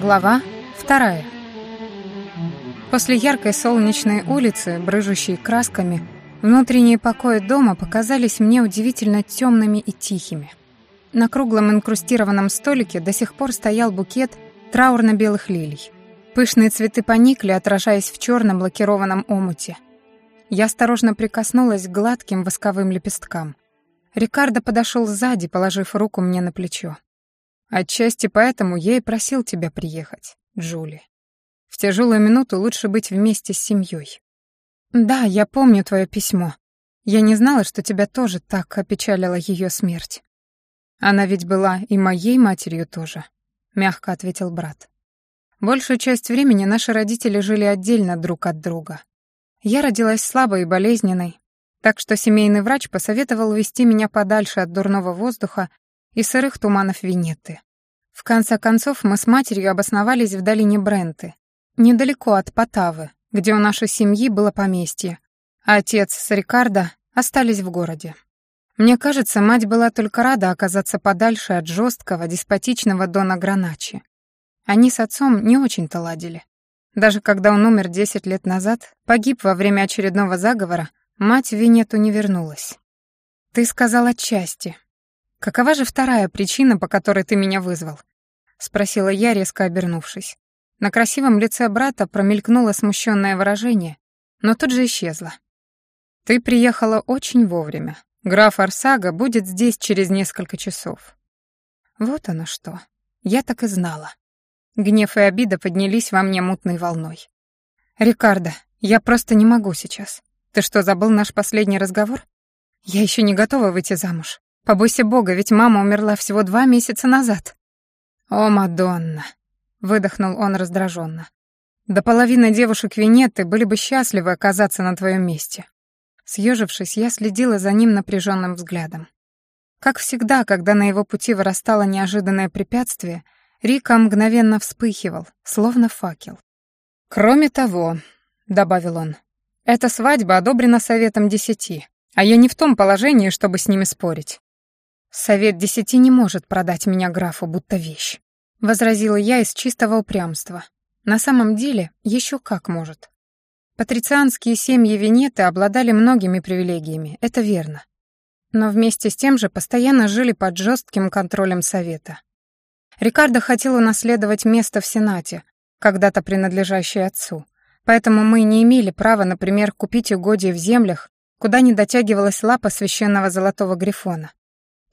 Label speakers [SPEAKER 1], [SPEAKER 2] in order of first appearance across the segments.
[SPEAKER 1] Глава вторая. После яркой солнечной улицы, брыжущей красками, внутренние покои дома показались мне удивительно темными и тихими. На круглом инкрустированном столике до сих пор стоял букет траурно-белых лилий. Пышные цветы поникли, отражаясь в черном лакированном омуте. Я осторожно прикоснулась к гладким восковым лепесткам. Рикардо подошел сзади, положив руку мне на плечо. Отчасти поэтому я и просил тебя приехать, Джули. В тяжелую минуту лучше быть вместе с семьей. Да, я помню твое письмо. Я не знала, что тебя тоже так опечалила ее смерть. Она ведь была и моей матерью тоже, мягко ответил брат. Большую часть времени наши родители жили отдельно друг от друга. Я родилась слабой и болезненной, так что семейный врач посоветовал вести меня подальше от дурного воздуха и сырых туманов Венеты. В конце концов, мы с матерью обосновались в долине Бренты, недалеко от Потавы, где у нашей семьи было поместье, а отец с Рикардо остались в городе. Мне кажется, мать была только рада оказаться подальше от жесткого, деспотичного Дона Граначи. Они с отцом не очень-то ладили. Даже когда он умер 10 лет назад, погиб во время очередного заговора, мать в Венету не вернулась. «Ты сказал отчасти», «Какова же вторая причина, по которой ты меня вызвал?» — спросила я, резко обернувшись. На красивом лице брата промелькнуло смущенное выражение, но тут же исчезло. «Ты приехала очень вовремя. Граф Арсага будет здесь через несколько часов». Вот оно что. Я так и знала. Гнев и обида поднялись во мне мутной волной. «Рикардо, я просто не могу сейчас. Ты что, забыл наш последний разговор? Я еще не готова выйти замуж. Побойся Бога, ведь мама умерла всего два месяца назад. О, Мадонна, выдохнул он раздраженно. До половины девушек Венеты были бы счастливы оказаться на твоем месте. Съежившись, я следила за ним напряженным взглядом. Как всегда, когда на его пути вырастало неожиданное препятствие, Рика мгновенно вспыхивал, словно факел. «Кроме того», — добавил он, — «эта свадьба одобрена Советом Десяти, а я не в том положении, чтобы с ними спорить. «Совет десяти не может продать меня графу, будто вещь», — возразила я из чистого упрямства. «На самом деле, еще как может». Патрицианские семьи Венеты обладали многими привилегиями, это верно. Но вместе с тем же постоянно жили под жестким контролем Совета. Рикардо хотел унаследовать место в Сенате, когда-то принадлежащее отцу, поэтому мы не имели права, например, купить угодья в землях, куда не дотягивалась лапа священного золотого грифона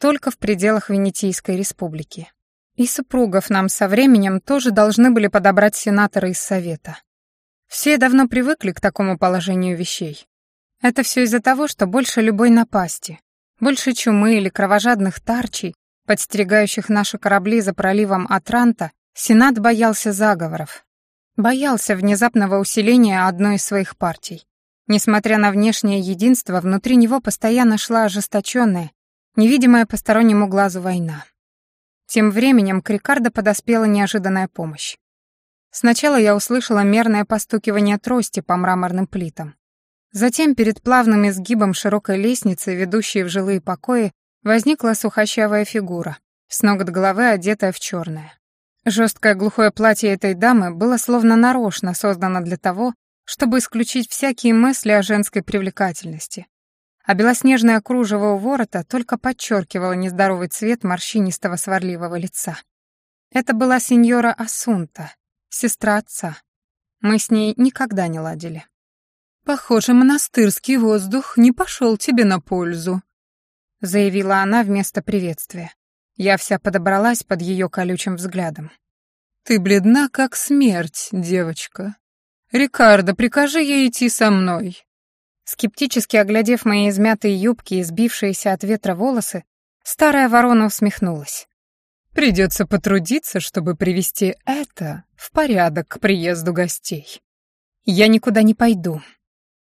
[SPEAKER 1] только в пределах Венетийской республики. И супругов нам со временем тоже должны были подобрать сенаторы из Совета. Все давно привыкли к такому положению вещей. Это все из-за того, что больше любой напасти, больше чумы или кровожадных тарчей, подстерегающих наши корабли за проливом Атранта, Сенат боялся заговоров. Боялся внезапного усиления одной из своих партий. Несмотря на внешнее единство, внутри него постоянно шла ожесточенная, невидимая постороннему глазу война. Тем временем к Рикардо подоспела неожиданная помощь. Сначала я услышала мерное постукивание трости по мраморным плитам. Затем перед плавным изгибом широкой лестницы, ведущей в жилые покои, возникла сухощавая фигура, с ног до головы одетая в черное. Жесткое глухое платье этой дамы было словно нарочно создано для того, чтобы исключить всякие мысли о женской привлекательности, а белоснежное кружево у ворота только подчеркивало нездоровый цвет морщинистого сварливого лица. Это была сеньора Асунта, сестра отца. Мы с ней никогда не ладили. «Похоже, монастырский воздух не пошел тебе на пользу», заявила она вместо приветствия. Я вся подобралась под ее колючим взглядом. «Ты бледна, как смерть, девочка. Рикардо, прикажи ей идти со мной. Скептически оглядев мои измятые юбки и сбившиеся от ветра волосы, старая ворона усмехнулась. «Придется потрудиться, чтобы привести это в порядок к приезду гостей. Я никуда не пойду».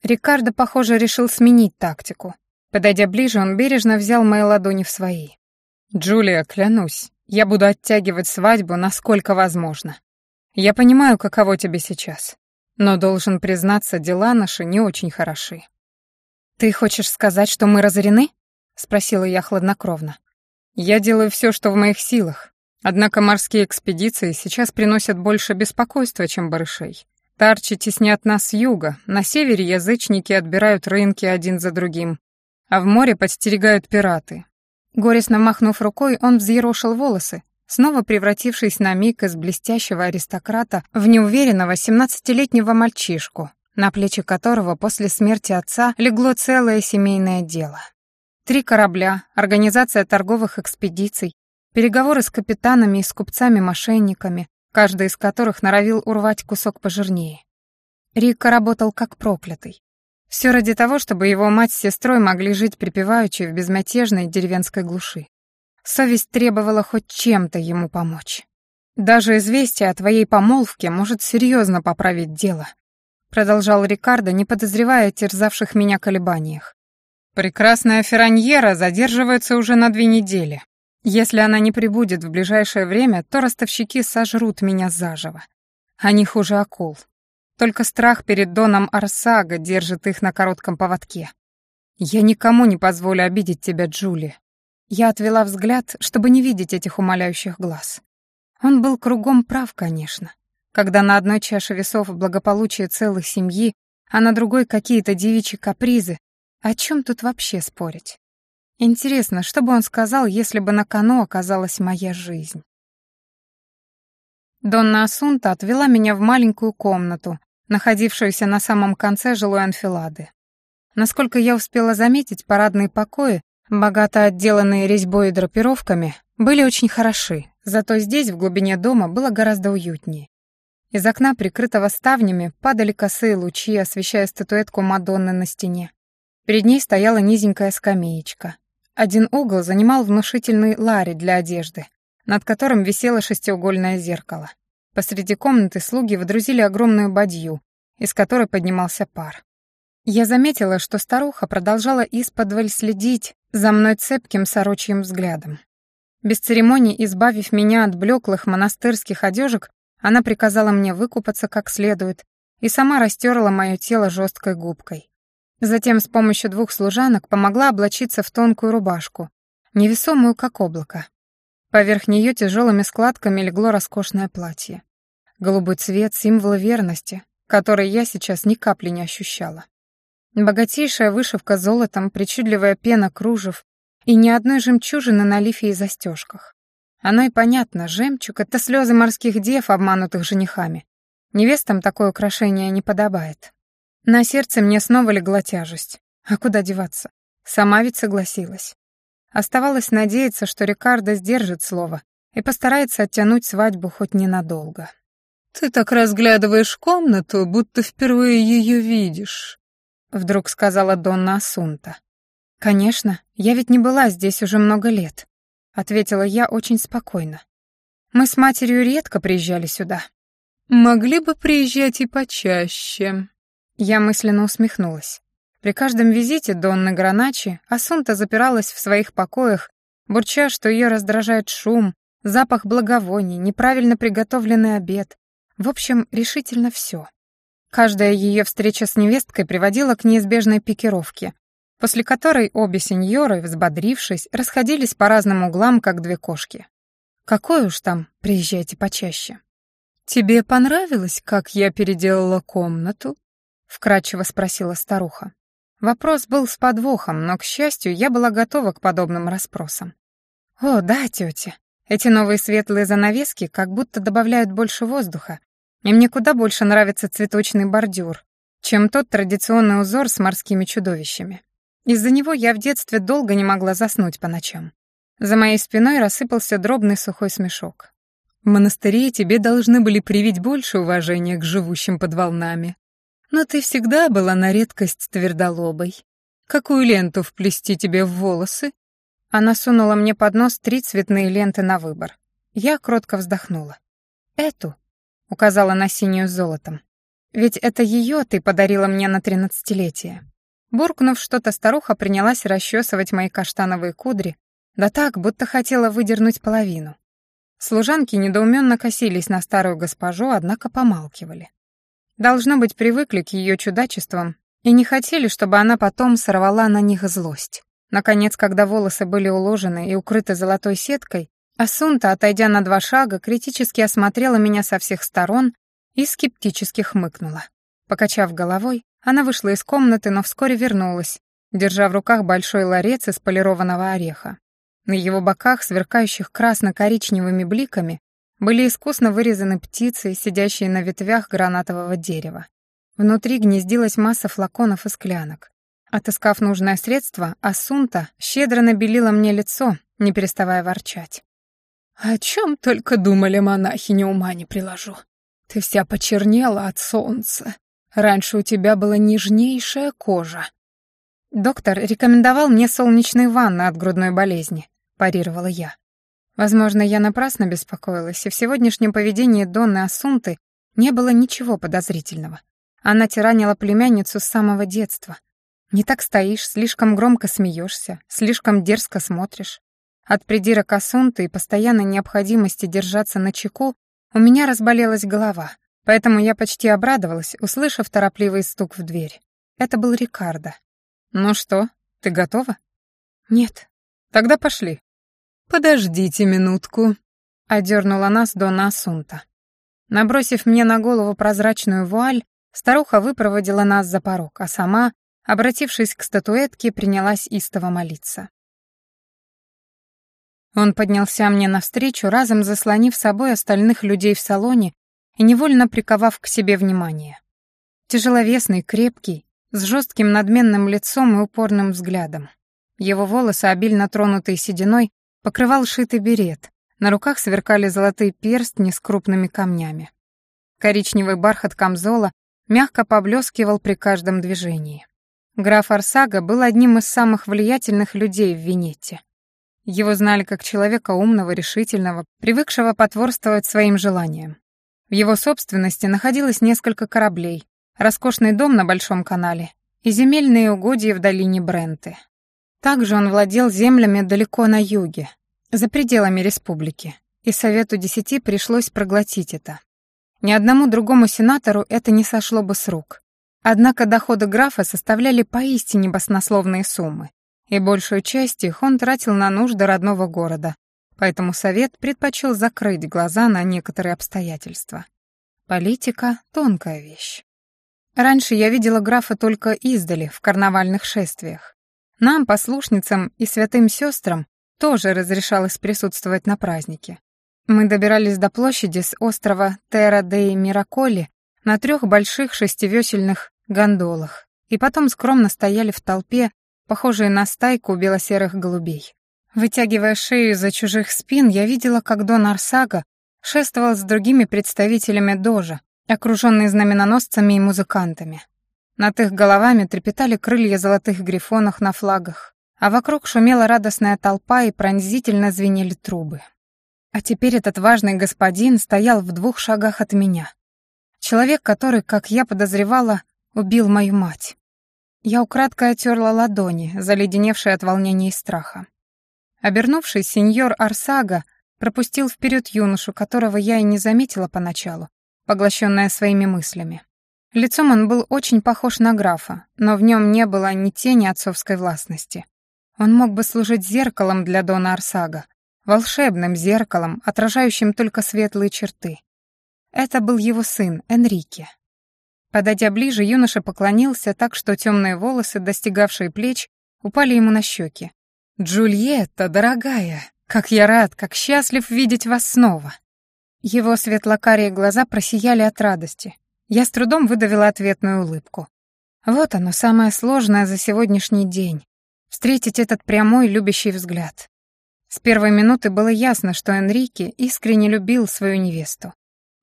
[SPEAKER 1] Рикардо, похоже, решил сменить тактику. Подойдя ближе, он бережно взял мои ладони в свои. «Джулия, клянусь, я буду оттягивать свадьбу насколько возможно. Я понимаю, каково тебе сейчас. Но должен признаться, дела наши не очень хороши. Ты хочешь сказать, что мы разорены? спросила я хладнокровно. Я делаю все, что в моих силах. Однако морские экспедиции сейчас приносят больше беспокойства, чем барышей. Тарчи теснят нас с юга, на севере язычники отбирают рынки один за другим, а в море подстерегают пираты. Горестно махнув рукой, он взъерошил волосы, снова превратившись на миг из блестящего аристократа в неуверенного семнадцатилетнего мальчишку, на плечи которого после смерти отца легло целое семейное дело. Три корабля, организация торговых экспедиций, переговоры с капитанами и с купцами-мошенниками, каждый из которых норовил урвать кусок пожирнее. Рика работал как проклятый. Все ради того, чтобы его мать с сестрой могли жить припеваючи в безмятежной деревенской глуши. Совесть требовала хоть чем-то ему помочь. Даже известие о твоей помолвке может серьезно поправить дело, продолжал Рикардо, не подозревая о терзавших меня колебаниях. Прекрасная Ферраньера задерживается уже на две недели. Если она не прибудет в ближайшее время, то ростовщики сожрут меня заживо. Они хуже акул. Только страх перед Доном Арсага держит их на коротком поводке. Я никому не позволю обидеть тебя, Джули. Я отвела взгляд, чтобы не видеть этих умоляющих глаз. Он был кругом прав, конечно. Когда на одной чаше весов благополучие целой семьи, а на другой какие-то девичьи капризы, о чем тут вообще спорить? Интересно, что бы он сказал, если бы на кону оказалась моя жизнь? Донна Асунта отвела меня в маленькую комнату, находившуюся на самом конце жилой анфилады. Насколько я успела заметить, парадные покои, богато отделанные резьбой и драпировками, были очень хороши, зато здесь, в глубине дома, было гораздо уютнее. Из окна, прикрытого ставнями, падали косые лучи, освещая статуэтку Мадонны на стене. Перед ней стояла низенькая скамеечка. Один угол занимал внушительный ларь для одежды, над которым висело шестиугольное зеркало. Посреди комнаты слуги водрузили огромную бадью, из которой поднимался пар. Я заметила, что старуха продолжала исподволь следить за мной цепким сорочьим взглядом. Без церемоний избавив меня от блеклых монастырских одежек, она приказала мне выкупаться как следует и сама растерла мое тело жесткой губкой. Затем с помощью двух служанок помогла облачиться в тонкую рубашку, невесомую, как облако. Поверх нее тяжелыми складками легло роскошное платье. Голубой цвет — символ верности, который я сейчас ни капли не ощущала. Богатейшая вышивка золотом, причудливая пена кружев и ни одной жемчужины на лифе и застежках. Оно и понятно, жемчуг — это слезы морских дев, обманутых женихами. Невестам такое украшение не подобает. На сердце мне снова легла тяжесть. А куда деваться? Сама ведь согласилась. Оставалось надеяться, что Рикардо сдержит слово и постарается оттянуть свадьбу хоть ненадолго. «Ты так разглядываешь комнату, будто впервые ее видишь», — вдруг сказала Донна Асунта. «Конечно, я ведь не была здесь уже много лет», — ответила я очень спокойно. «Мы с матерью редко приезжали сюда». «Могли бы приезжать и почаще», я мысленно усмехнулась. При каждом визите Донны Граначи Асунта запиралась в своих покоях, бурча, что ее раздражает шум, запах благовоний, неправильно приготовленный обед. В общем, решительно все. Каждая ее встреча с невесткой приводила к неизбежной пикировке, после которой обе сеньоры, взбодрившись, расходились по разным углам, как две кошки. Какой уж там, приезжайте почаще. «Тебе понравилось, как я переделала комнату?» вкрадчиво спросила старуха. Вопрос был с подвохом, но, к счастью, я была готова к подобным расспросам. «О, да, тетя, эти новые светлые занавески как будто добавляют больше воздуха, и мне куда больше нравится цветочный бордюр, чем тот традиционный узор с морскими чудовищами. Из-за него я в детстве долго не могла заснуть по ночам. За моей спиной рассыпался дробный сухой смешок. В монастыре тебе должны были привить больше уважения к живущим под волнами, но ты всегда была на редкость твердолобой. Какую ленту вплести тебе в волосы?» Она сунула мне под нос три цветные ленты на выбор. Я кротко вздохнула. «Эту», — указала на синюю с золотом. «Ведь это ее ты подарила мне на тринадцатилетие». Буркнув что-то, старуха принялась расчесывать мои каштановые кудри, да так, будто хотела выдернуть половину. Служанки недоуменно косились на старую госпожу, однако помалкивали. Должно быть, привыкли к ее чудачествам и не хотели, чтобы она потом сорвала на них злость. Наконец, когда волосы были уложены и укрыты золотой сеткой, Асунта, отойдя на два шага, критически осмотрела меня со всех сторон и скептически хмыкнула. Покачав головой, она вышла из комнаты, но вскоре вернулась, держа в руках большой ларец из полированного ореха. На его боках, сверкающих красно-коричневыми бликами, были искусно вырезаны птицы, сидящие на ветвях гранатового дерева. Внутри гнездилась масса флаконов и склянок. Отыскав нужное средство, Асунта щедро набелила мне лицо, не переставая ворчать. «О чем только думали монахи, ни ума не приложу. Ты вся почернела от солнца. Раньше у тебя была нежнейшая кожа». «Доктор рекомендовал мне солнечные ванны от грудной болезни», — парировала я. Возможно, я напрасно беспокоилась, и в сегодняшнем поведении Донны Асунты не было ничего подозрительного. Она тиранила племянницу с самого детства. Не так стоишь, слишком громко смеешься, слишком дерзко смотришь. От придирок Асунты и постоянной необходимости держаться на чеку у меня разболелась голова, поэтому я почти обрадовалась, услышав торопливый стук в дверь. Это был Рикардо. «Ну что, ты готова?» «Нет». «Тогда пошли». «Подождите минутку», — одернула нас Дона Асунта. Набросив мне на голову прозрачную вуаль, старуха выпроводила нас за порог, а сама, обратившись к статуэтке, принялась истово молиться. Он поднялся мне навстречу, разом заслонив собой остальных людей в салоне и невольно приковав к себе внимание. Тяжеловесный, крепкий, с жестким надменным лицом и упорным взглядом. Его волосы, обильно тронутые сединой, покрывал шитый берет, на руках сверкали золотые перстни с крупными камнями. Коричневый бархат камзола мягко поблескивал при каждом движении. Граф Арсага был одним из самых влиятельных людей в Венете. Его знали как человека умного, решительного, привыкшего потворствовать своим желаниям. В его собственности находилось несколько кораблей, роскошный дом на Большом канале и земельные угодья в долине Бренты. Также он владел землями далеко на юге, за пределами республики, и Совету Десяти пришлось проглотить это. Ни одному другому сенатору это не сошло бы с рук. Однако доходы графа составляли поистине баснословные суммы, и большую часть их он тратил на нужды родного города, поэтому Совет предпочел закрыть глаза на некоторые обстоятельства. Политика — тонкая вещь. Раньше я видела графа только издали, в карнавальных шествиях. Нам, послушницам и святым сестрам, тоже разрешалось присутствовать на празднике. Мы добирались до площади с острова Терра-дей-Мираколи на трех больших шестивесельных гондолах и потом скромно стояли в толпе, похожей на стайку белосерых голубей. Вытягивая шею за чужих спин, я видела, как Дон Арсага шествовал с другими представителями Дожа, окруженный знаменоносцами и музыкантами. Над их головами трепетали крылья золотых грифонов на флагах, а вокруг шумела радостная толпа и пронзительно звенели трубы. А теперь этот важный господин стоял в двух шагах от меня. Человек, который, как я подозревала, убил мою мать. Я украдкой отерла ладони, заледеневшие от волнения и страха. Обернувшись, сеньор Арсага пропустил вперед юношу, которого я и не заметила поначалу, поглощенная своими мыслями. Лицом он был очень похож на графа, но в нем не было ни тени отцовской властности. Он мог бы служить зеркалом для Дона Арсага, волшебным зеркалом, отражающим только светлые черты. Это был его сын, Энрике. Подойдя ближе, юноша поклонился так, что темные волосы, достигавшие плеч, упали ему на щеки. «Джульетта, дорогая, как я рад, как счастлив видеть вас снова!» Его светлокарие глаза просияли от радости. Я с трудом выдавила ответную улыбку. Вот оно, самое сложное за сегодняшний день. Встретить этот прямой, любящий взгляд. С первой минуты было ясно, что Энрике искренне любил свою невесту.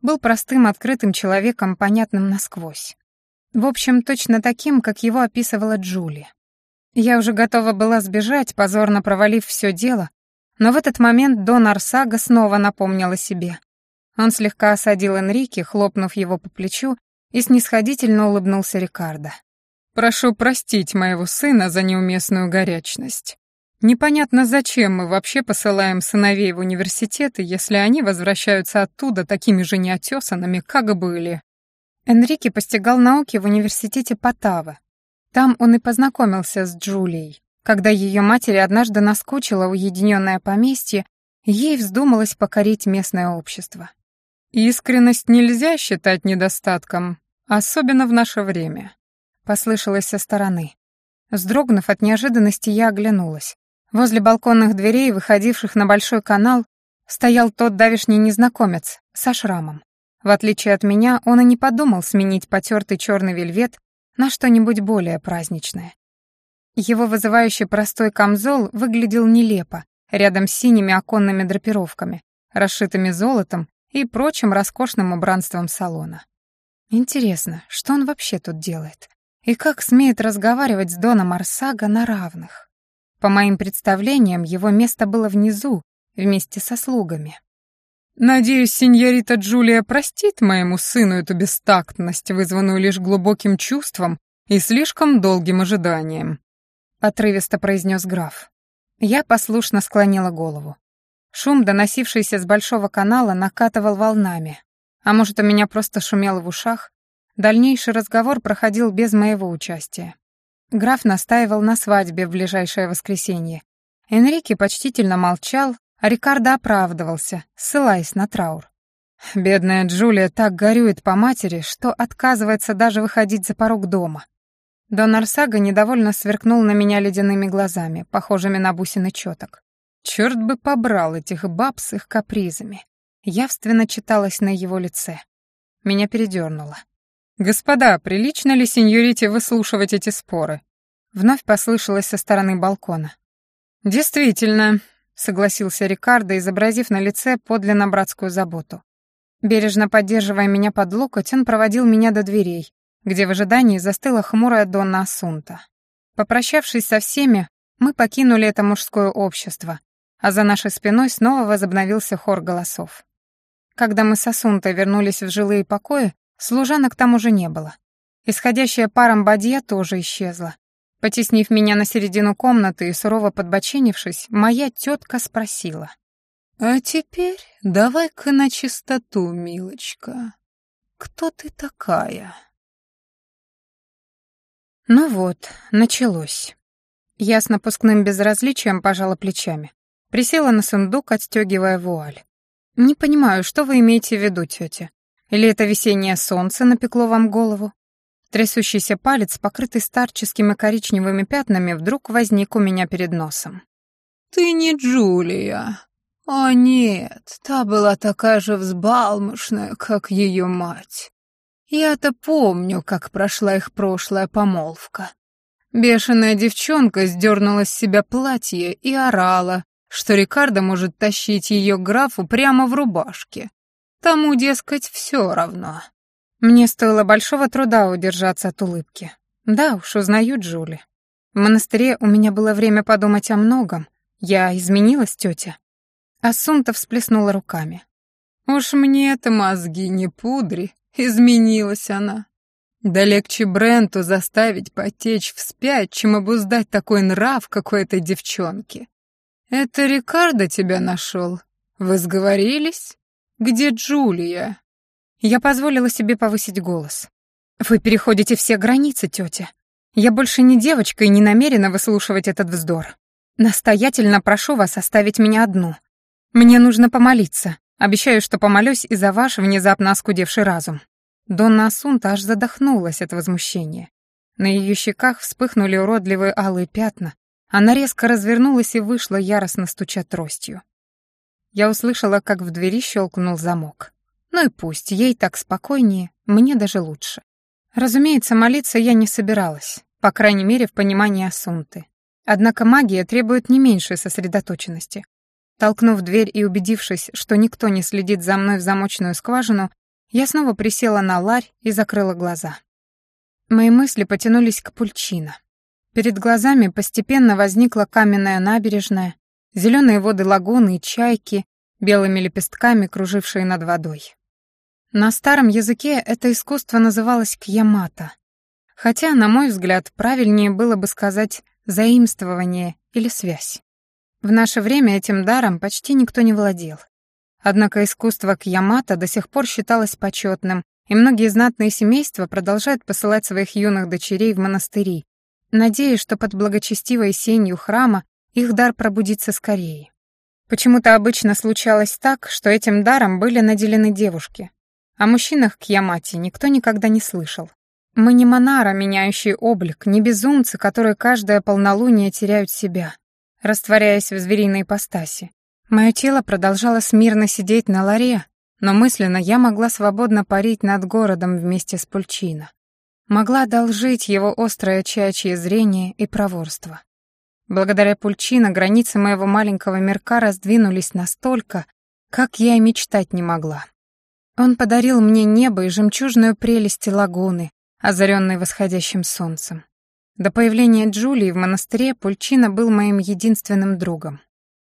[SPEAKER 1] Был простым, открытым человеком, понятным насквозь. В общем, точно таким, как его описывала Джули. Я уже готова была сбежать, позорно провалив все дело, но в этот момент Дон Арсага снова напомнил о себе. Он слегка осадил Энрике, хлопнув его по плечу, и снисходительно улыбнулся Рикардо. «Прошу простить моего сына за неуместную горячность. Непонятно, зачем мы вообще посылаем сыновей в университеты, если они возвращаются оттуда такими же неотесанными, как были». Энрике постигал науки в университете Паттава. Там он и познакомился с Джулией, Когда ее матери однажды наскучило уединенное поместье, ей вздумалось покорить местное общество. «Искренность нельзя считать недостатком, особенно в наше время», — послышалось со стороны. Сдрогнув от неожиданности, я оглянулась. Возле балконных дверей, выходивших на большой канал, стоял тот давишний незнакомец со шрамом. В отличие от меня, он и не подумал сменить потертый черный вельвет на что-нибудь более праздничное. Его вызывающий простой камзол выглядел нелепо, рядом с синими оконными драпировками, расшитыми золотом и прочим роскошным убранством салона. Интересно, что он вообще тут делает? И как смеет разговаривать с Доном Арсага на равных? По моим представлениям, его место было внизу, вместе со слугами.
[SPEAKER 2] «Надеюсь, сеньорита Джулия простит моему сыну эту бестактность, вызванную лишь глубоким чувством и слишком долгим ожиданием», — отрывисто произнес граф. Я послушно склонила голову. Шум, доносившийся с большого канала, накатывал волнами. А может, у меня просто шумело в ушах? Дальнейший разговор проходил без моего участия. Граф настаивал на свадьбе в ближайшее воскресенье. Энрике почтительно молчал, а Рикардо оправдывался, ссылаясь на траур. Бедная Джулия так горюет по матери, что отказывается даже выходить за порог дома. Дон Арсага недовольно сверкнул на меня ледяными глазами, похожими на бусины чёток. Черт бы побрал этих баб с их капризами. Явственно читалось на его лице. Меня передернуло. «Господа, прилично ли сеньорите выслушивать эти споры?» Вновь послышалось со стороны балкона. «Действительно», — согласился Рикардо, изобразив на лице подлинно братскую заботу. Бережно поддерживая меня под локоть, он проводил меня до дверей, где в ожидании застыла хмурая Донна Асунта. Попрощавшись со всеми, мы покинули это мужское общество, а за нашей спиной снова возобновился хор голосов. Когда мы с Асунтой вернулись в жилые покои, служанок там уже не было. Исходящая паром бадья тоже исчезла. Потеснив меня на середину комнаты и сурово подбоченившись, моя тетка спросила. «А теперь давай-ка на чистоту, милочка. Кто ты такая?» Ну вот, началось. Я с напускным безразличием пожала плечами. Присела на сундук, отстегивая вуаль. «Не понимаю, что вы имеете в виду, тетя? Или это весеннее солнце напекло вам голову?» Трясущийся палец, покрытый старческими коричневыми пятнами, вдруг возник у меня перед носом. «Ты не Джулия. О нет, та была такая же взбалмошная, как ее мать. Я-то помню, как прошла их прошлая помолвка. Бешеная девчонка сдернула с себя платье и орала, что Рикардо может тащить ее графу прямо в рубашке. Тому, дескать, все равно.
[SPEAKER 1] Мне стоило большого труда удержаться от улыбки. Да уж, узнаю Джули. В монастыре у меня было время подумать о многом. Я изменилась, тетя. Асунта всплеснула руками.
[SPEAKER 2] Уж мне-то мозги не пудри, изменилась она. Да легче Бренту заставить потечь вспять, чем обуздать такой нрав какой-то девчонки. «Это Рикардо тебя нашел? Вы сговорились? Где Джулия?»
[SPEAKER 1] Я позволила себе повысить голос. «Вы переходите все границы, тетя. Я больше не девочка и не намерена выслушивать этот вздор. Настоятельно прошу вас оставить меня одну. Мне нужно помолиться. Обещаю, что помолюсь и за ваш внезапно оскудевший разум». Донна Асунта аж задохнулась от возмущения. На ее щеках вспыхнули уродливые алые пятна, она резко развернулась и вышла, яростно стуча тростью. Я услышала, как в двери щелкнул замок. Ну и пусть, ей так спокойнее, мне даже лучше. Разумеется, молиться я не собиралась, по крайней мере, в понимании Асунты. Однако магия требует не меньшей сосредоточенности. Толкнув дверь и убедившись, что никто не следит за мной в замочную скважину, я снова присела на ларь и закрыла глаза. Мои мысли потянулись к пульчино. Перед глазами постепенно возникла каменная набережная, зеленые воды лагуны и чайки, белыми лепестками кружившие над водой. На старом языке это искусство называлось кьямата, хотя, на мой взгляд, правильнее было бы сказать заимствование или связь. В наше время этим даром почти никто не владел. Однако искусство кьямата до сих пор считалось почетным, и многие знатные семейства продолжают посылать своих юных дочерей в монастыри, надеясь, что под благочестивой сенью храма их дар пробудится скорее. Почему-то обычно случалось так, что этим даром были наделены девушки. О мужчинах к Ямате никто никогда не слышал. Мы не монара, меняющие облик, не безумцы, которые каждое полнолуние теряют себя, растворяясь в звериной ипостаси. Мое тело продолжало смирно сидеть на ларе, но мысленно я могла свободно парить над городом вместе с Пульчино. Могла одолжить его острое чаячье зрение и проворство. Благодаря Пульчино границы моего маленького мирка раздвинулись настолько, как я и мечтать не могла. Он подарил мне небо и жемчужную прелесть лагуны, озаренной восходящим солнцем. До появления Джулии в монастыре Пульчино был моим единственным другом.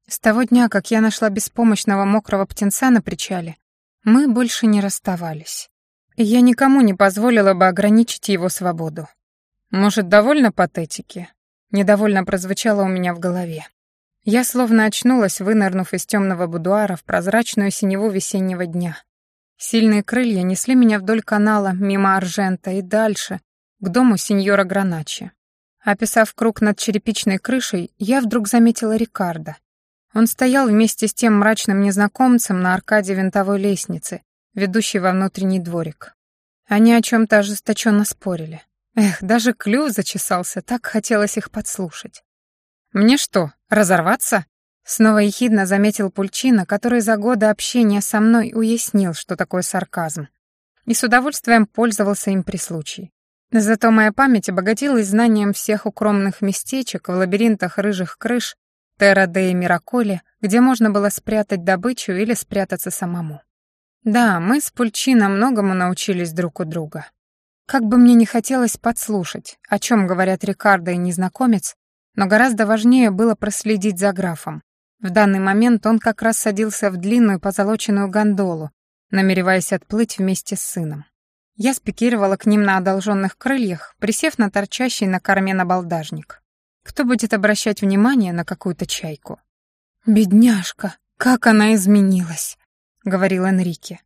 [SPEAKER 1] С того дня, как я нашла беспомощного мокрого птенца на причале, мы больше не расставались. И я никому не позволила бы ограничить его свободу. Может, довольно патетики? Недовольно прозвучало у меня в голове. Я словно очнулась, вынырнув из темного будуара в прозрачную синеву весеннего дня. Сильные крылья несли меня вдоль канала, мимо Аржента и дальше, к дому сеньора Граначи. Описав круг над черепичной крышей, я вдруг заметила Рикардо. Он стоял вместе с тем мрачным незнакомцем на аркаде винтовой лестницы, ведущей во внутренний дворик. Они о чем-то ожесточенно спорили. Эх, даже клюв зачесался, так хотелось их подслушать. «Мне что, разорваться?» Снова ехидно заметил Пульчина, который за годы общения со мной уяснил, что такое сарказм, и с удовольствием пользовался им при случае. Зато моя память обогатилась знанием всех укромных местечек в лабиринтах рыжих крыш Терра де Мираколе, где можно было спрятать добычу или спрятаться самому. Да, мы с Пульчино многому научились друг у друга. Как бы мне не хотелось подслушать, о чем говорят Рикардо и незнакомец, но гораздо важнее было проследить за графом. В данный момент он как раз садился в длинную позолоченную гондолу, намереваясь отплыть вместе с сыном. Я спикировала к ним на одолженных крыльях, присев на торчащий на корме набалдажник. Кто будет обращать внимание на какую-то чайку? «Бедняжка, как она изменилась!» — говорил Энрике.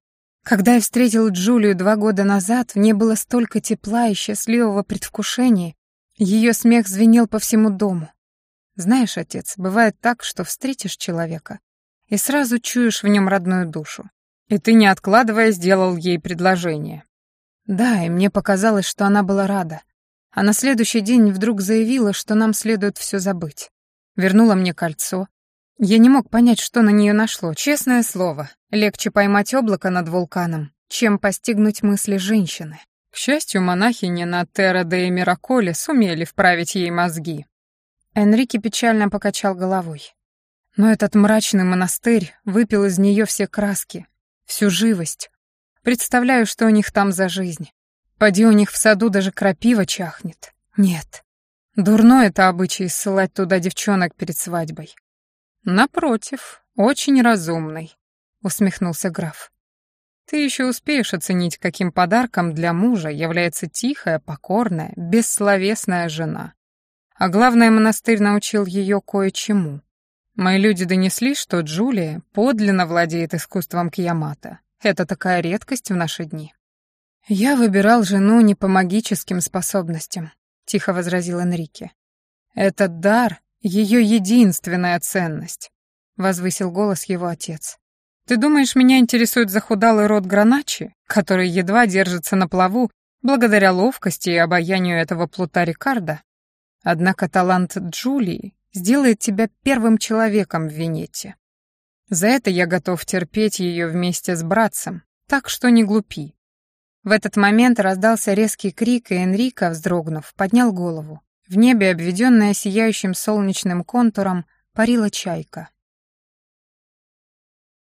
[SPEAKER 1] Когда я встретил Джулию два года назад, в ней было столько тепла и счастливого предвкушения. Ее смех звенел по всему дому. Знаешь, отец, бывает так, что встретишь человека и сразу чуешь в нем родную душу. И ты, не откладывая, сделал ей предложение. Да, и мне показалось, что она была рада. А на следующий день вдруг заявила, что нам следует все забыть. Вернула мне кольцо, я не мог понять, что на нее нашло. Честное слово, легче поймать облако над вулканом, чем постигнуть мысли женщины. К счастью, монахини на Терра де Мираколе сумели вправить ей мозги. Энрике печально покачал головой. Но этот мрачный монастырь выпил из нее все краски, всю живость. Представляю, что у них там за жизнь. Поди у них в саду даже крапива чахнет. Нет. Дурно это обычай ссылать туда девчонок перед свадьбой. «Напротив, очень разумный», — усмехнулся граф. «Ты еще успеешь оценить, каким подарком для мужа является тихая, покорная, бессловесная жена. А главное, монастырь научил ее кое-чему. Мои люди донесли, что Джулия подлинно владеет искусством киямата. Это такая редкость в наши дни». «Я выбирал жену не по магическим способностям», — тихо возразил Энрике. «Этот дар ее единственная ценность», — возвысил голос его отец. «Ты думаешь, меня интересует захудалый род Граначи, который едва держится на плаву благодаря ловкости и обаянию этого плута Рикарда? Однако талант Джулии сделает тебя первым человеком в Венете. За это я готов терпеть ее вместе с братцем, так что не глупи». В этот момент раздался резкий крик, и Энрико, вздрогнув, поднял голову. В небе, обведенная сияющим солнечным контуром, парила чайка.